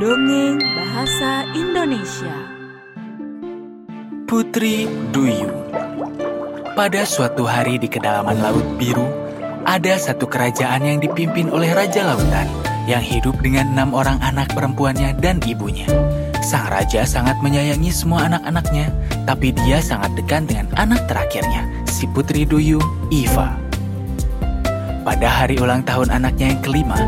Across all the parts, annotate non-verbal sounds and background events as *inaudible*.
Dongeng Bahasa Indonesia Putri Duyung Pada suatu hari di kedalaman Laut Biru, ada satu kerajaan yang dipimpin oleh Raja Lautan yang hidup dengan enam orang anak perempuannya dan ibunya. Sang raja sangat menyayangi semua anak-anaknya, tapi dia sangat dekat dengan anak terakhirnya, si Putri Duyung, Iva. Pada hari ulang tahun anaknya yang kelima,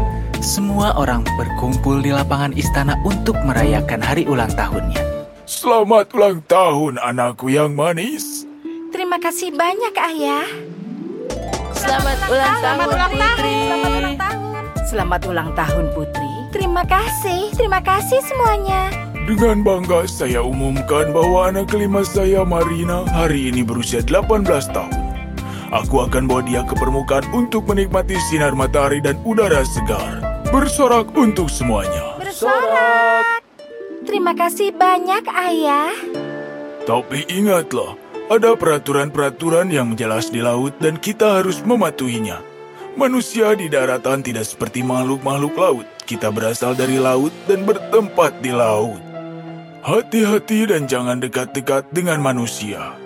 semua orang berkumpul di lapangan istana untuk merayakan hari ulang tahunnya. Selamat ulang tahun anakku yang manis. Terima kasih banyak, Ayah. Selamat ulang tahun, Putri. Selamat ulang tahun. Selamat ulang tahun, Putri. Terima kasih, terima kasih semuanya. Dengan bangga saya umumkan bahwa anak kelima saya Marina hari ini berusia 18 tahun. Aku akan bawa dia ke permukaan untuk menikmati sinar matahari dan udara segar. Bersorak untuk semuanya. Bersorak. Terima kasih banyak, Ayah. Tapi ingatlah, ada peraturan-peraturan yang jelas di laut dan kita harus mematuhinya. Manusia di daratan tidak seperti makhluk-makhluk laut. Kita berasal dari laut dan bertempat di laut. Hati-hati dan jangan dekat-dekat dengan manusia.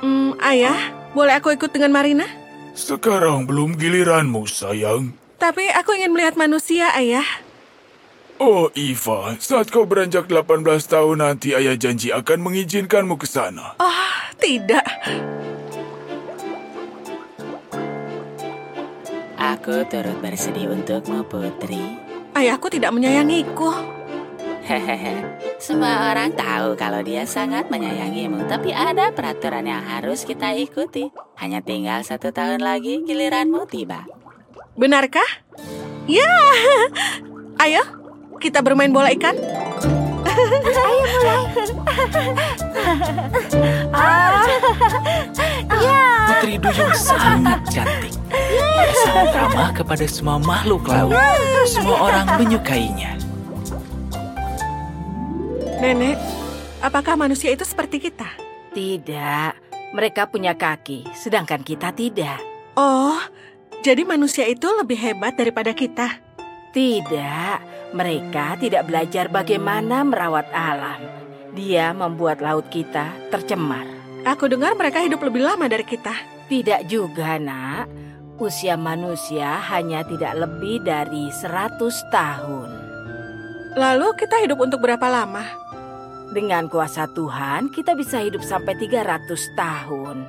Hmm, ayah, boleh aku ikut dengan Marina? Sekarang belum giliranmu, sayang. Tapi aku ingin melihat manusia, ayah. Oh, Iva, saat kau beranjak 18 tahun nanti ayah janji akan mengizinkanmu ke sana. Oh, tidak. Aku turut bersedih untukmu, Putri. Ayahku tidak menyayangiku. Hehehe. Semua orang tahu kalau dia sangat menyayangimu, tapi ada peraturan yang harus kita ikuti. Hanya tinggal satu tahun lagi giliranmu tiba. Benarkah? Ya. *laughs* Ayo, kita bermain bola ikan. Ayo mulai. *laughs* ah, ya. Putri Duyung sangat cantik. Dia sangat ramah kepada semua makhluk laut. Semua orang menyukainya. Nenek, apakah manusia itu seperti kita? Tidak, mereka punya kaki, sedangkan kita tidak. Oh, jadi manusia itu lebih hebat daripada kita. Tidak, mereka tidak belajar bagaimana merawat alam. Dia membuat laut kita tercemar. Aku dengar mereka hidup lebih lama dari kita. Tidak juga, nak. Usia manusia hanya tidak lebih dari 100 tahun. Lalu kita hidup untuk berapa lama? Dengan kuasa Tuhan, kita bisa hidup sampai 300 tahun.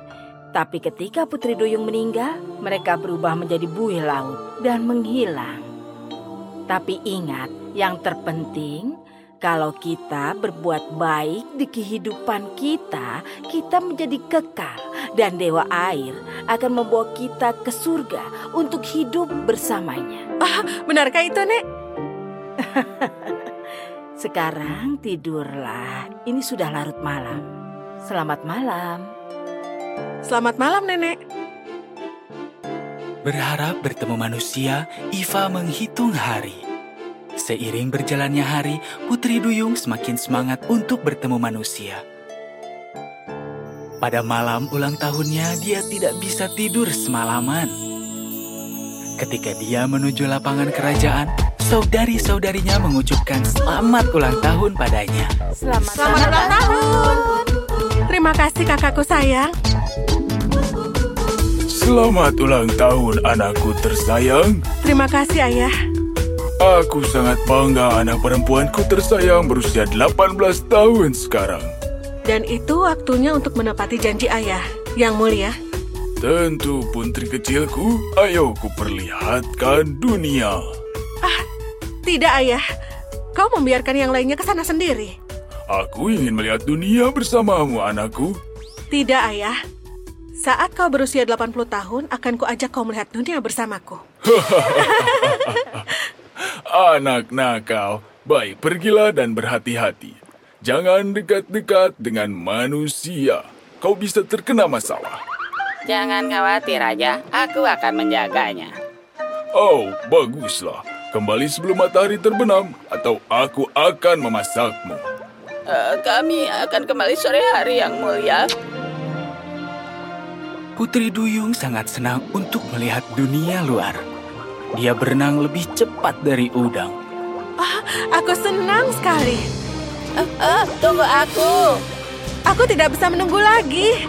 Tapi ketika Putri Duyung meninggal, mereka berubah menjadi buih laut dan menghilang. Tapi ingat, yang terpenting, kalau kita berbuat baik di kehidupan kita, kita menjadi kekal dan Dewa Air akan membawa kita ke surga untuk hidup bersamanya. Ah, benarkah itu, Nek? *laughs* Sekarang tidurlah. Ini sudah larut malam. Selamat malam. Selamat malam, Nenek. Berharap bertemu manusia, Iva menghitung hari. Seiring berjalannya hari, Putri Duyung semakin semangat untuk bertemu manusia. Pada malam ulang tahunnya, dia tidak bisa tidur semalaman. Ketika dia menuju lapangan kerajaan, saudari-saudarinya mengucapkan selamat ulang tahun padanya. Selamat, Selamat ulang tahun. Terima kasih kakakku sayang. Selamat ulang tahun anakku tersayang. Terima kasih ayah. Aku sangat bangga anak perempuanku tersayang berusia 18 tahun sekarang. Dan itu waktunya untuk menepati janji ayah. Yang mulia, Tentu putri kecilku, ayo kuperlihatkan dunia. tidak ayah. Kau membiarkan yang lainnya ke sana sendiri. Aku ingin melihat dunia bersamamu anakku. Tidak ayah. Saat kau berusia 80 tahun, akan kuajak kau melihat dunia bersamaku. *laughs* Anak nakal, baik pergilah dan berhati-hati. Jangan dekat-dekat dengan manusia. Kau bisa terkena masalah. Jangan khawatir aja, aku akan menjaganya. Oh, baguslah. Kembali sebelum matahari terbenam, atau aku akan memasakmu. Eh, kami akan kembali sore hari yang mulia. Putri Duyung sangat senang untuk melihat dunia luar. Dia berenang lebih cepat dari udang. Aku senang sekali. Eh, eh, tunggu aku. Aku tidak bisa menunggu lagi.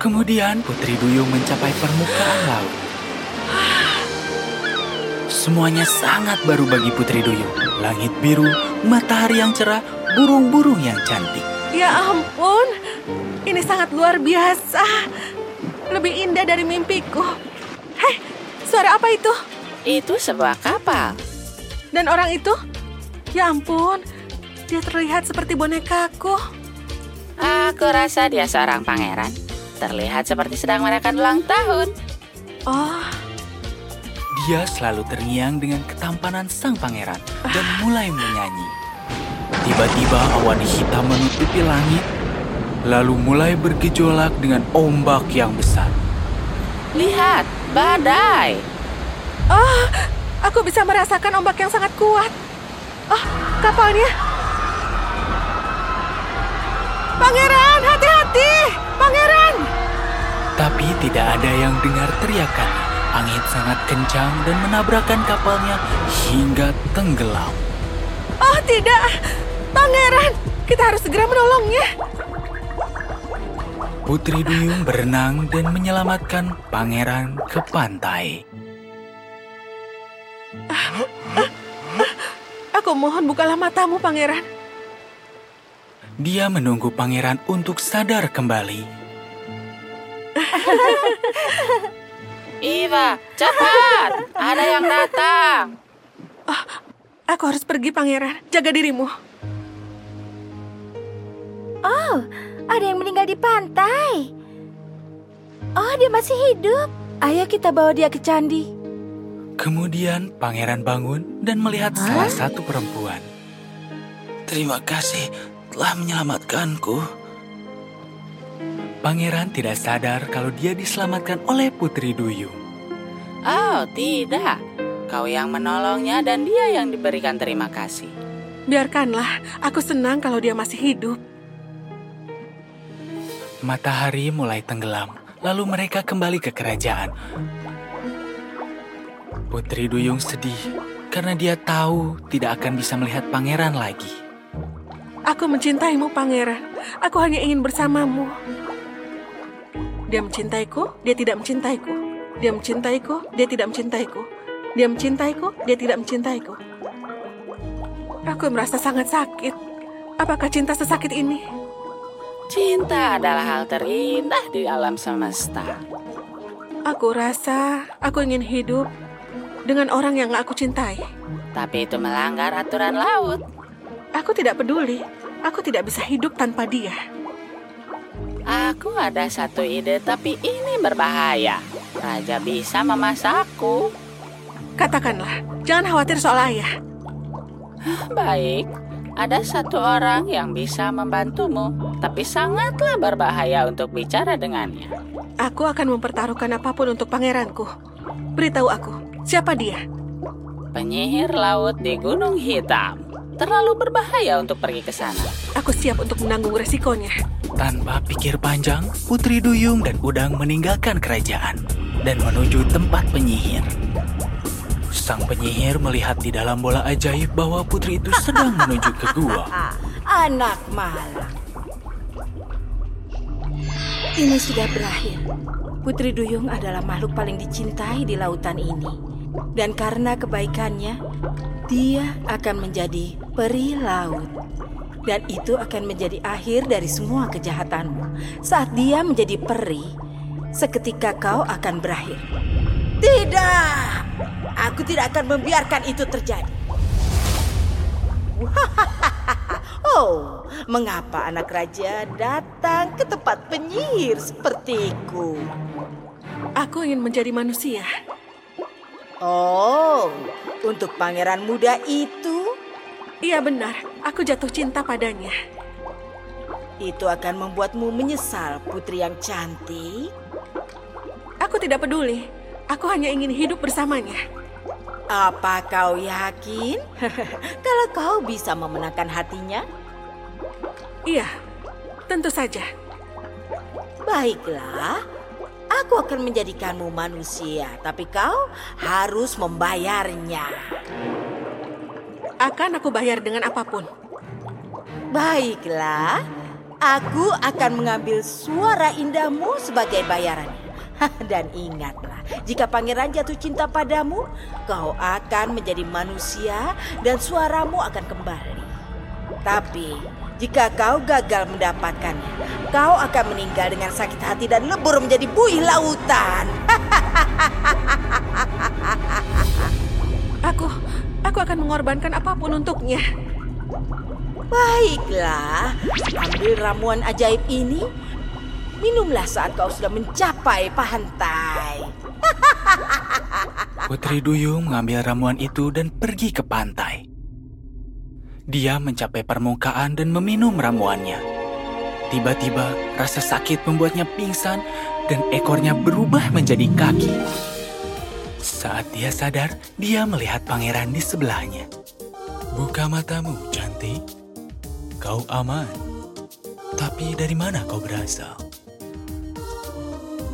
Kemudian Putri Duyung mencapai permukaan laut. Semuanya sangat baru bagi Putri Duyung. Langit biru, matahari yang cerah, burung-burung yang cantik. Ya ampun, ini sangat luar biasa. Lebih indah dari mimpiku. Hei, suara apa itu? Itu sebuah kapal. Dan orang itu? Ya ampun, dia terlihat seperti bonekaku. Aku rasa dia seorang pangeran. Terlihat seperti sedang merayakan ulang tahun. Oh, Dia selalu terngiang dengan ketampanan sang pangeran dan mulai menyanyi. Tiba-tiba awan hitam menutupi langit, lalu mulai bergejolak dengan ombak yang besar. Lihat, badai. oh, aku bisa merasakan ombak yang sangat kuat. Oh, kapalnya. Pangeran, hati-hati! Pangeran! Tapi tidak ada yang dengar teriakannya. Angin sangat kencang dan menabrakkan kapalnya hingga tenggelam. Oh, tidak! Pangeran, kita harus segera menolongnya. Putri Duyung berenang dan menyelamatkan pangeran ke pantai. Aku mohon bukalah matamu, Pangeran. Dia menunggu pangeran untuk sadar kembali. Iva, cepat. Ada yang datang. Aku harus pergi, Pangeran. Jaga dirimu. Oh, ada yang meninggal di pantai. Oh, dia masih hidup. Ayo kita bawa dia ke candi. Kemudian pangeran bangun dan melihat salah satu perempuan. Terima kasih telah menyelamatkanku. Pangeran tidak sadar kalau dia diselamatkan oleh Putri Duyung. Oh, tidak. Kau yang menolongnya dan dia yang diberikan terima kasih. Biarkanlah, aku senang kalau dia masih hidup. Matahari mulai tenggelam, lalu mereka kembali ke kerajaan. Putri Duyung sedih karena dia tahu tidak akan bisa melihat pangeran lagi. Aku mencintaimu, Pangeran. Aku hanya ingin bersamamu. Dia mencintaiku, dia tidak mencintaiku. Dia mencintaiku, dia tidak mencintaiku. Dia mencintaiku, dia tidak mencintaiku. Aku merasa sangat sakit. Apakah cinta sesakit ini? Cinta adalah hal terindah di alam semesta. Aku rasa aku ingin hidup dengan orang yang aku cintai. Tapi itu melanggar aturan laut. Aku tidak peduli. Aku tidak bisa hidup tanpa dia. Aku ada satu ide, tapi ini berbahaya. Raja bisa memasakku. Katakanlah, jangan khawatir soal ayah. Baik, ada satu orang yang bisa membantumu, tapi sangatlah berbahaya untuk bicara dengannya. Aku akan mempertaruhkan apa pun untuk pangeranku. Beritahu aku, siapa dia? Penyihir laut di Gunung Hitam. Terlalu berbahaya untuk pergi ke sana. Aku siap untuk menanggung resikonya. Tanpa pikir panjang, Putri Duyung dan Udang meninggalkan kerajaan dan menuju tempat penyihir. Sang penyihir melihat di dalam bola ajaib bahwa putri itu sedang menuju ke gua. *laughs* Anak malang. Ini sudah berakhir. Putri Duyung adalah makhluk paling dicintai di lautan ini. Dan karena kebaikannya, dia akan menjadi peri laut. Dan itu akan menjadi akhir dari semua kejahatanmu. Saat dia menjadi peri, seketika kau akan berakhir. Tidak! Aku tidak akan membiarkan itu terjadi. *laughs* oh, mengapa anak raja datang ke tempat penyihir sepertiku? Aku ingin menjadi manusia. Oh, untuk pangeran muda itu, Iya benar, aku jatuh cinta padanya. itu akan membuatmu menyesal, putri yang cantik. Aku tidak peduli. Aku hanya ingin hidup bersamanya. Apa kau yakin *laughs* kalau kau bisa memenangkan hatinya? Iya, tentu saja. Baiklah, aku akan menjadikanmu manusia, tapi kau harus membayarnya. Akan aku bayar dengan apa pun. Baiklah, aku akan mengambil suara indahmu sebagai bayaran. *laughs* Dan ingatlah, jika pangeran jatuh cinta padamu, kau akan menjadi manusia dan suaramu akan kembali. Tapi, jika kau gagal mendapatkannya, kau akan meninggal dengan sakit hati dan lebur menjadi buih lautan. *laughs* Aku, aku akan mengorbankan apa pun untuknya. Baiklah, ambil ramuan ajaib ini. Minumlah saat kau sudah mencapai pantai. *laughs* Putri Duyung mengambil ramuan itu dan pergi ke pantai. Dia mencapai permukaan dan meminum ramuannya. Tiba-tiba rasa sakit membuatnya pingsan dan ekornya berubah menjadi kaki. Saat dia sadar, dia melihat pangeran di sebelahnya. Buka matamu, cantik. Kau aman. Tapi dari mana kau berasal?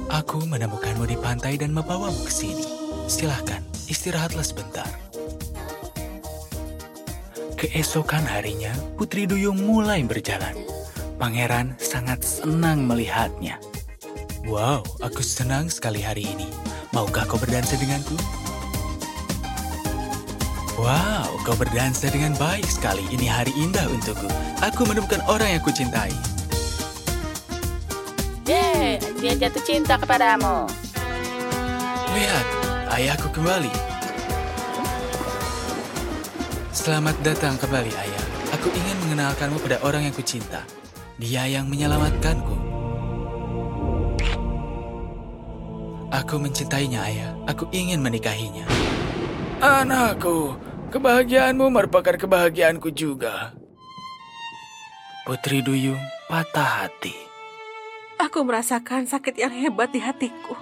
Aku menemukanmu di pantai dan membawamu ke sini. Silahkan, istirahatlah sebentar. Keesokan harinya, Putri Duyung mulai berjalan. Pangeran sangat senang melihatnya. Wow, aku senang sekali hari ini. Maukah kau berdansa denganku? Wow, kau berdansa dengan baik sekali. Ini hari indah untukku. Aku menemukan orang yang kucintai. Yeay, dia jatuh cinta kepadamu. Lihat, ayahku kembali. Selamat datang kembali, ayah. Aku ingin mengenalkanmu pada orang yang kucinta. Dia yang menyelamatkanku. Aku mencintainya, ayah. Aku ingin menikahinya. Anakku, kebahagiaanmu merupakan kebahagiaanku juga. Putri Duyung patah hati. Aku merasakan sakit yang hebat di hatiku.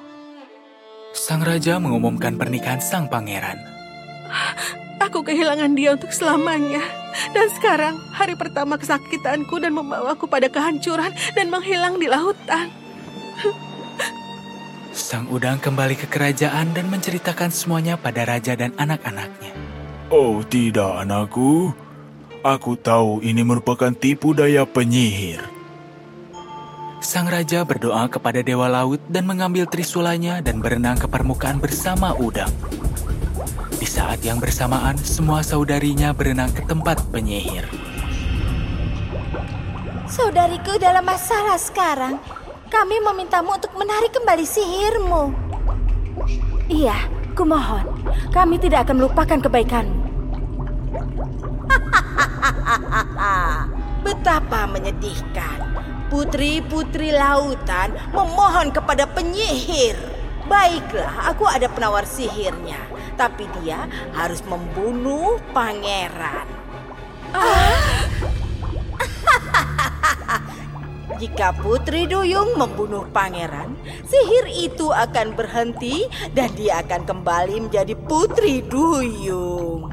Sang raja mengumumkan pernikahan sang pangeran. Aku kehilangan dia untuk selamanya. Dan sekarang hari pertama kesakitanku dan membawaku pada kehancuran dan menghilang di lautan. Sang udang kembali ke kerajaan dan menceritakan semuanya pada raja dan anak-anaknya. Oh tidak, anakku. Aku tahu ini merupakan tipu daya penyihir. Sang raja berdoa kepada dewa laut dan mengambil trisulanya dan berenang ke permukaan bersama udang. Di saat yang bersamaan, semua saudarinya berenang ke tempat penyihir. Saudariku dalam masalah sekarang. Kami memintamu untuk menarik kembali sihirmu. Iya, kumohon. Kami tidak akan melupakan kebaikanmu. *laughs* Betapa menyedihkan. Putri-putri lautan memohon kepada penyihir. Baiklah, aku ada penawar sihirnya. Tapi dia harus membunuh pangeran. *laughs* Jika Putri Duyung membunuh pangeran, sihir itu akan berhenti dan dia akan kembali menjadi Putri Duyung.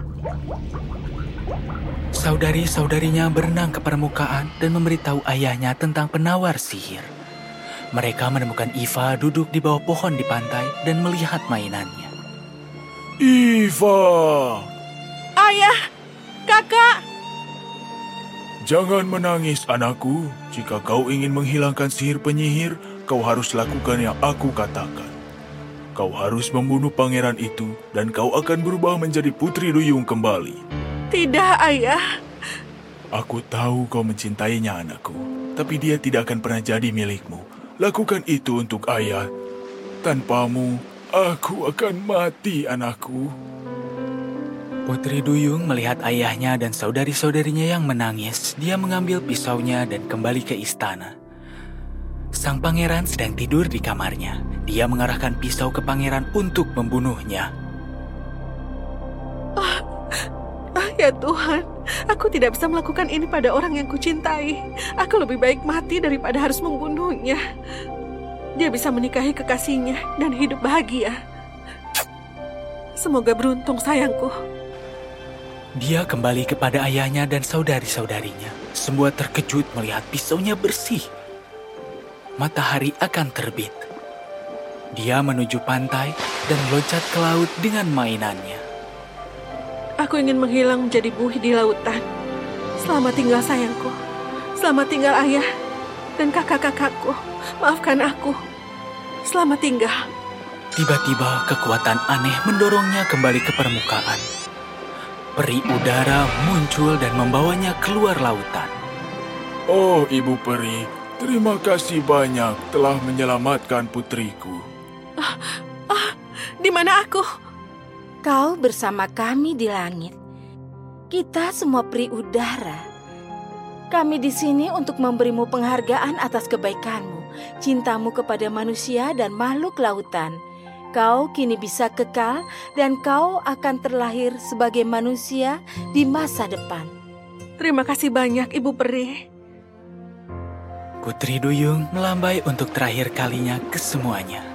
Saudari-saudarinya berenang ke permukaan dan memberitahu ayahnya tentang penawar sihir. Mereka menemukan Iva duduk di bawah pohon di pantai dan melihat mainannya. Iva, Ayah, kakak, jangan menangis anakku. Jika kau ingin menghilangkan sihir penyihir, kau harus lakukan yang aku katakan. Kau harus membunuh pangeran itu dan kau akan berubah menjadi putri duyung kembali. Tidak ayah. Aku tahu kau mencintainya anakku, tapi dia tidak akan pernah jadi milikmu. Lakukan itu untuk ayah. Tanpamu, aku akan mati anakku. Putri Duyung melihat ayahnya dan saudari-saudarinya yang menangis. Dia mengambil pisaunya dan kembali ke istana. Sang pangeran sedang tidur di kamarnya. Dia mengarahkan pisau ke pangeran untuk membunuhnya. Ya Tuhan, aku tidak bisa melakukan ini pada orang yang kucintai. Aku lebih baik mati daripada harus membunuhnya. Dia bisa menikahi kekasihnya dan hidup bahagia. Semoga beruntung sayangku. Dia kembali kepada ayahnya dan saudari-saudarinya. Semua terkejut melihat pisaunya bersih. Matahari akan terbit. Dia menuju pantai dan loncat ke laut dengan mainannya. Aku ingin menghilang menjadi buih di lautan. Selamat tinggal sayangku. Selamat tinggal ayah dan kakak-kakakku. Maafkan aku. Selamat tinggal. Tiba-tiba kekuatan aneh mendorongnya kembali ke permukaan. Peri udara muncul dan membawanya keluar lautan. Oh, Ibu Peri, terima kasih banyak telah menyelamatkan putriku. Di mana aku? Kau bersama kami di langit. Kita semua peri udara. Kami di sini untuk memberimu penghargaan atas kebaikanmu, cintamu kepada manusia dan makhluk lautan. Kau kini bisa kekal dan kau akan terlahir sebagai manusia di masa depan. Terima kasih banyak, Ibu Peri. Putri Duyung melambai untuk terakhir kalinya ke semuanya.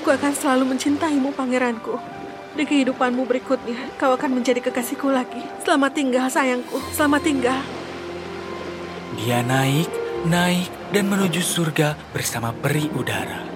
Aku akan selalu mencintaimu, pangeranku. Di kehidupanmu berikutnya, kau akan menjadi kekasihku lagi. Selamat tinggal, sayangku. Selamat tinggal. Dia naik, naik, dan menuju surga bersama peri udara.